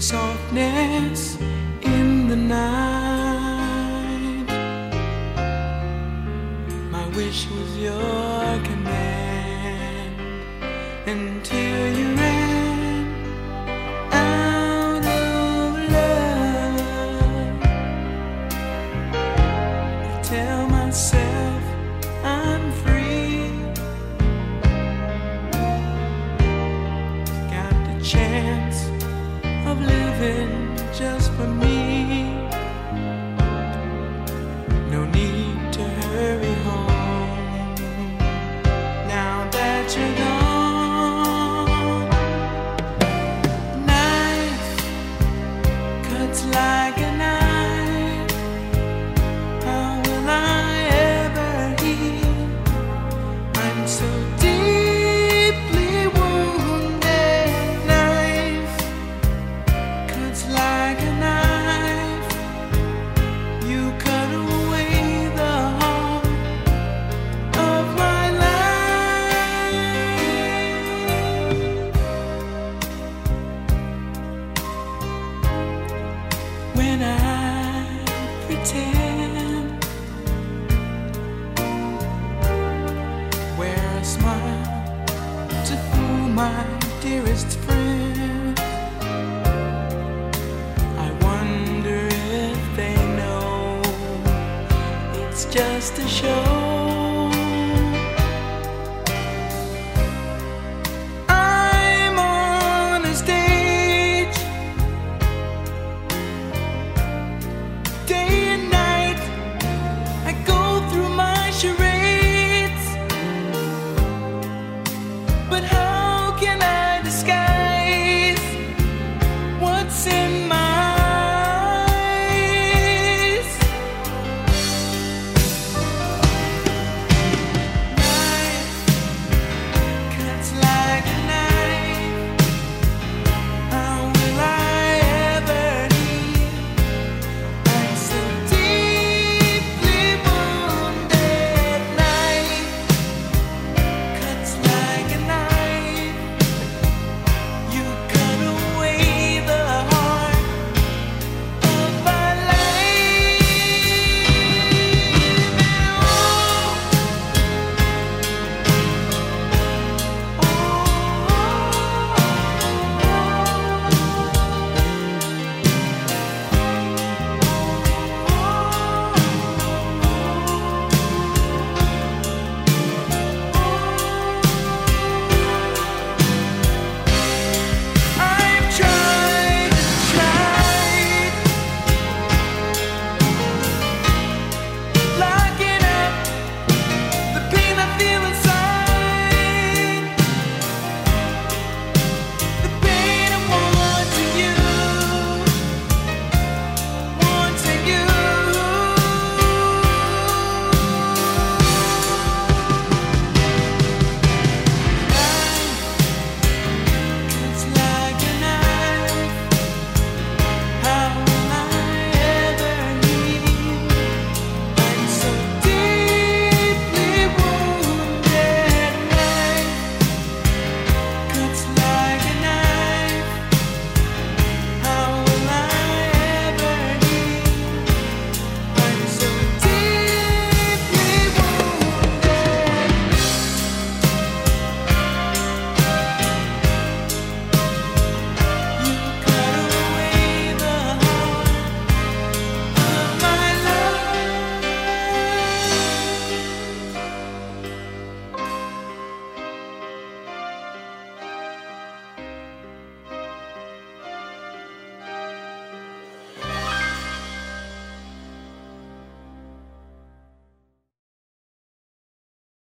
softness in the night. My wish was your command until you ran out of love. I tell myself I'm free. Got the chance just for me. My dearest friend. I wonder if they know it's just a show.